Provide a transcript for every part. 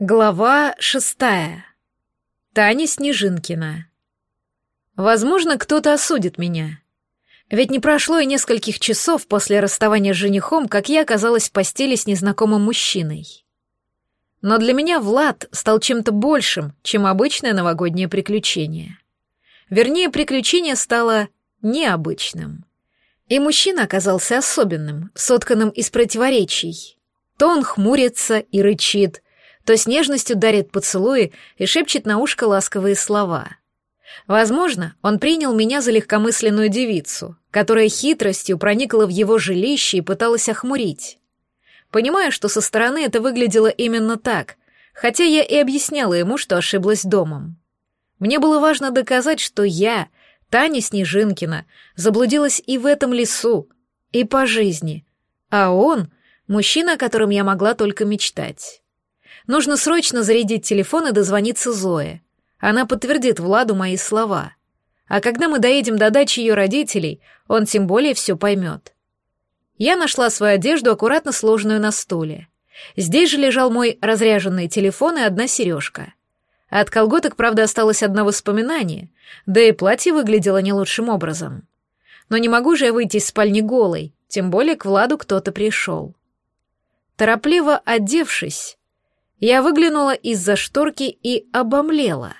Глава шестая. Таня Снежинкина. Возможно, кто-то осудит меня. Ведь не прошло и нескольких часов после расставания с женихом, как я оказалась в постели с незнакомым мужчиной. Но для меня Влад стал чем-то большим, чем обычное новогоднее приключение. Вернее, приключение стало необычным. И мужчина оказался особенным, сотканным из противоречий. То он хмурится и рычит — то с нежностью дарит поцелуи и шепчет на ушко ласковые слова. Возможно, он принял меня за легкомысленную девицу, которая хитростью проникла в его жилище и пыталась охмурить. Понимаю, что со стороны это выглядело именно так, хотя я и объясняла ему, что ошиблась домом. Мне было важно доказать, что я, Таня Снежинкина, заблудилась и в этом лесу, и по жизни, а он — мужчина, о котором я могла только мечтать. Нужно срочно зарядить телефон и дозвониться Зое. Она подтвердит Владу мои слова. А когда мы доедем до дачи ее родителей, он тем более все поймет. Я нашла свою одежду, аккуратно сложенную на стуле. Здесь же лежал мой разряженный телефон и одна сережка. От колготок, правда, осталось одно воспоминание, да и платье выглядело не лучшим образом. Но не могу же я выйти из спальни голой, тем более к Владу кто-то пришел. Торопливо одевшись, я выглянула из-за шторки и обомлела.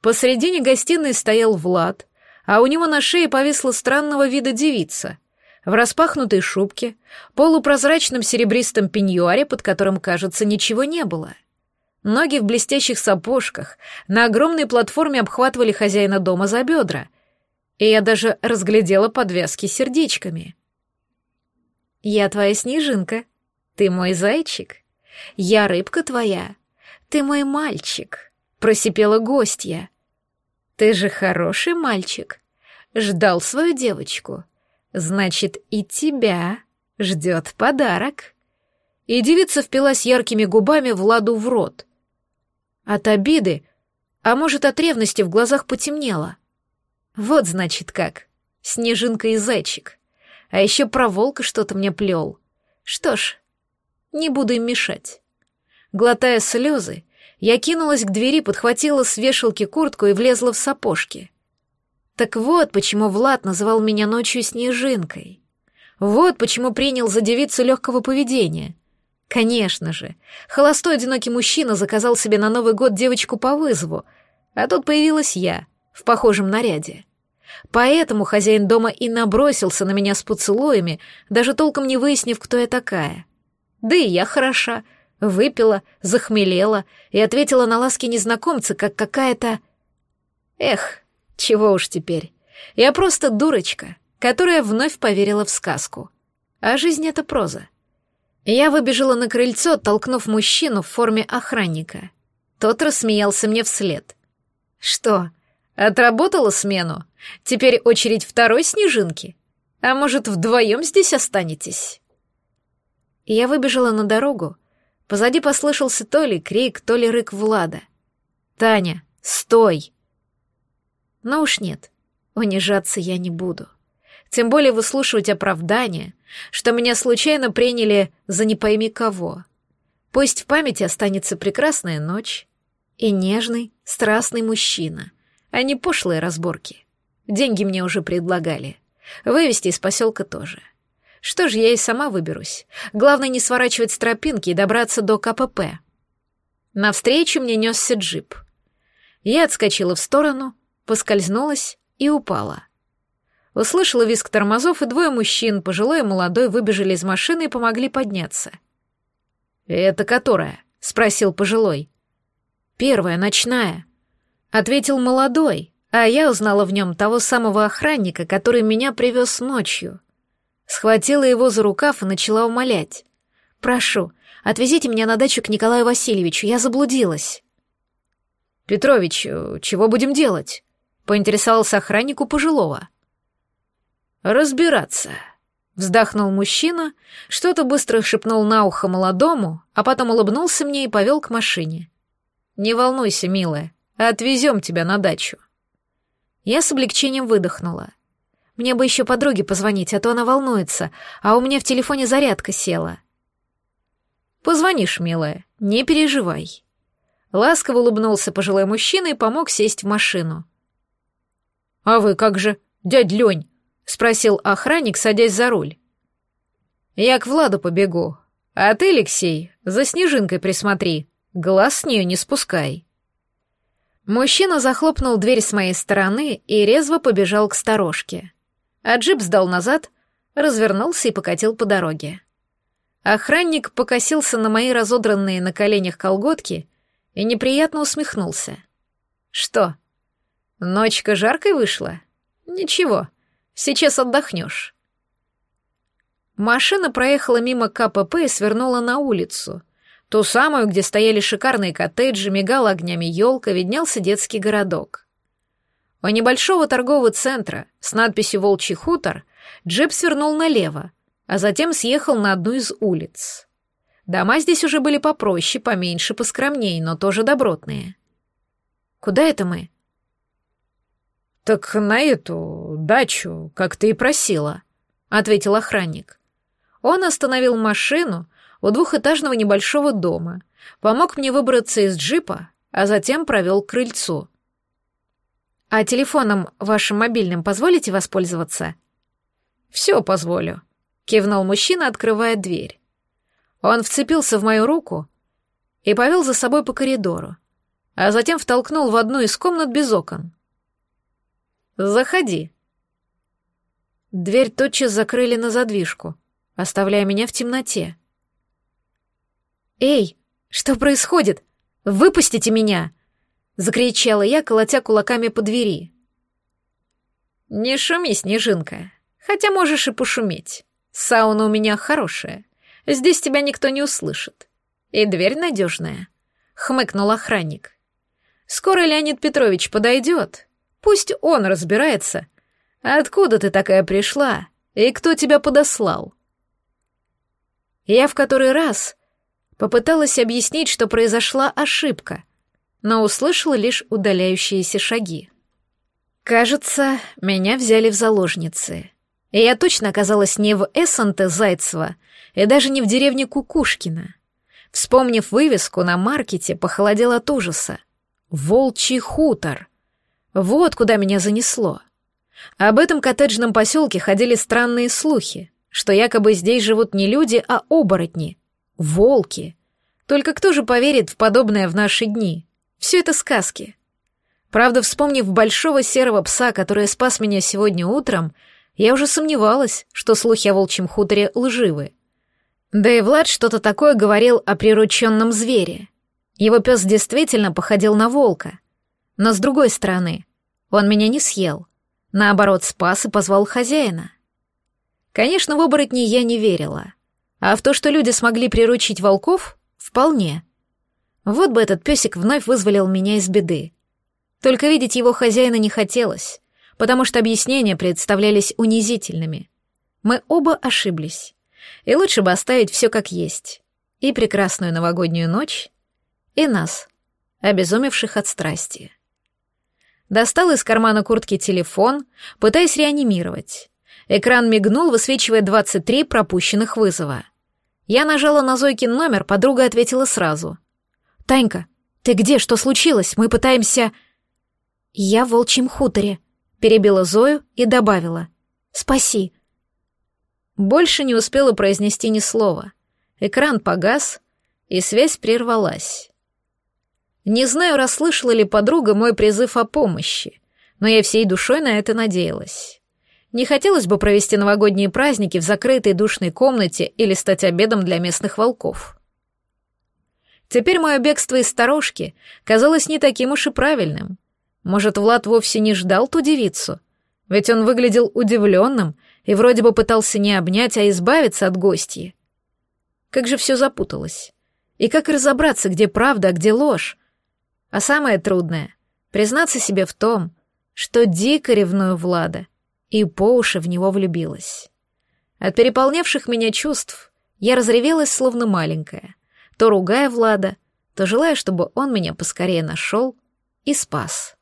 Посредине гостиной стоял Влад, а у него на шее повисла странного вида девица в распахнутой шубке, полупрозрачном серебристом пеньюаре, под которым, кажется, ничего не было. Ноги в блестящих сапожках на огромной платформе обхватывали хозяина дома за бедра, и я даже разглядела подвязки сердечками. «Я твоя снежинка, ты мой зайчик», я рыбка твоя. Ты мой мальчик, просипела гостья. Ты же хороший мальчик. Ждал свою девочку. Значит, и тебя ждет подарок. И девица впилась яркими губами Владу в рот. От обиды, а может, от ревности в глазах потемнело. Вот, значит, как. Снежинка и зайчик. А еще про волка что-то мне плел. Что ж, не буду им мешать. Глотая слезы, я кинулась к двери, подхватила с вешалки куртку и влезла в сапожки. Так вот, почему Влад называл меня ночью снежинкой. Вот почему принял за девицу легкого поведения. Конечно же, холостой одинокий мужчина заказал себе на Новый год девочку по вызову, а тут появилась я в похожем наряде. Поэтому хозяин дома и набросился на меня с поцелуями, даже толком не выяснив, кто я такая. Да и я хороша. Выпила, захмелела и ответила на ласки незнакомца, как какая-то... Эх, чего уж теперь. Я просто дурочка, которая вновь поверила в сказку. А жизнь — это проза. Я выбежала на крыльцо, толкнув мужчину в форме охранника. Тот рассмеялся мне вслед. «Что, отработала смену? Теперь очередь второй снежинки? А может, вдвоем здесь останетесь?» Я выбежала на дорогу. Позади послышался то ли крик, то ли рык Влада. «Таня, стой!» Но уж нет, унижаться я не буду. Тем более выслушивать оправдания, что меня случайно приняли за не пойми кого. Пусть в памяти останется прекрасная ночь и нежный, страстный мужчина, а не пошлые разборки. Деньги мне уже предлагали. Вывести из поселка тоже. — что ж, я и сама выберусь. Главное не сворачивать с тропинки и добраться до КПП. Навстречу мне несся джип. Я отскочила в сторону, поскользнулась и упала. Услышала визг тормозов, и двое мужчин, пожилой и молодой, выбежали из машины и помогли подняться. «Это которая?» — спросил пожилой. «Первая, ночная», — ответил молодой, а я узнала в нем того самого охранника, который меня привез ночью. Схватила его за рукав и начала умолять. «Прошу, отвезите меня на дачу к Николаю Васильевичу, я заблудилась». «Петрович, чего будем делать?» — поинтересовался охраннику пожилого. «Разбираться», — вздохнул мужчина, что-то быстро шепнул на ухо молодому, а потом улыбнулся мне и повел к машине. «Не волнуйся, милая, отвезем тебя на дачу». Я с облегчением выдохнула. Мне бы еще подруге позвонить, а то она волнуется, а у меня в телефоне зарядка села. Позвонишь, милая, Не переживай. Ласково улыбнулся пожилой мужчина и помог сесть в машину. «А вы как же, дядь Лень?» — спросил охранник, садясь за руль. «Я к Владу побегу. А ты, Алексей, за Снежинкой присмотри. Глаз с нее не спускай». Мужчина захлопнул дверь с моей стороны и резво побежал к сторожке. А джип сдал назад, развернулся и покатил по дороге. Охранник покосился на мои разодранные на коленях колготки и неприятно усмехнулся. «Что, ночка жаркой вышла? Ничего, сейчас отдохнешь». Машина проехала мимо КПП и свернула на улицу — Ту самую, где стояли шикарные коттеджи, мигала огнями елка, виднелся детский городок. У небольшого торгового центра с надписью «Волчий хутор» джип свернул налево, а затем съехал на одну из улиц. Дома здесь уже были попроще, поменьше, поскромнее, но тоже добротные. «Куда это мы?» «Так на эту дачу, как ты и просила», — ответил охранник. Он остановил машину, у двухэтажного небольшого дома, помог мне выбраться из джипа, а затем провел к крыльцу. «А телефоном вашим мобильным позволите воспользоваться?» «Все позволю», — кивнул мужчина, открывая дверь. Он вцепился в мою руку и повел за собой по коридору, а затем втолкнул в одну из комнат без окон. «Заходи». Дверь тотчас закрыли на задвижку, оставляя меня в темноте. «Эй, что происходит? Выпустите меня!» — закричала я, колотя кулаками по двери. «Не шуми, Снежинка, хотя можешь и пошуметь. Сауна у меня хорошая, здесь тебя никто не услышит. И дверь надежная», — хмыкнул охранник. «Скоро Леонид Петрович подойдет, пусть он разбирается. Откуда ты такая пришла и кто тебя подослал?» Я в который раз Попыталась объяснить, что произошла ошибка, но услышала лишь удаляющиеся шаги. Кажется, меня взяли в заложницы. И я точно оказалась не в Эссенте Зайцева и даже не в деревне Кукушкина. Вспомнив вывеску на маркете, похолодел от ужаса. «Волчий хутор». Вот куда меня занесло. Об этом коттеджном поселке ходили странные слухи, что якобы здесь живут не люди, а оборотни — Волки. Только кто же поверит в подобное в наши дни? Все это сказки. Правда, вспомнив большого серого пса, который спас меня сегодня утром, я уже сомневалась, что слухи о волчьем хуторе лживы. Да и Влад что-то такое говорил о прирученном звере. Его пес действительно походил на волка. Но с другой стороны, он меня не съел. Наоборот, спас и позвал хозяина. Конечно, в оборотни я не верила. А в то, что люди смогли приручить волков, вполне. Вот бы этот песик вновь вызволил меня из беды. Только видеть его хозяина не хотелось, потому что объяснения представлялись унизительными. Мы оба ошиблись. И лучше бы оставить все как есть. И прекрасную новогоднюю ночь, и нас, обезумевших от страсти. Достал из кармана куртки телефон, пытаясь реанимировать. Экран мигнул, высвечивая 23 пропущенных вызова. Я нажала на Зойкин номер, подруга ответила сразу. «Танька, ты где? Что случилось? Мы пытаемся...» «Я в волчьем хуторе», — перебила Зою и добавила. «Спаси». Больше не успела произнести ни слова. Экран погас, и связь прервалась. Не знаю, расслышала ли подруга мой призыв о помощи, но я всей душой на это надеялась. Не хотелось бы провести новогодние праздники в закрытой душной комнате или стать обедом для местных волков. Теперь мое бегство из сторожки казалось не таким уж и правильным. Может, Влад вовсе не ждал ту девицу? Ведь он выглядел удивленным и вроде бы пытался не обнять, а избавиться от гостьи. Как же все запуталось. И как разобраться, где правда, а где ложь? А самое трудное — признаться себе в том, что дико ревную Влада — и по уши в него влюбилась. От переполнявших меня чувств я разревелась, словно маленькая, то ругая Влада, то желая, чтобы он меня поскорее нашел и спас.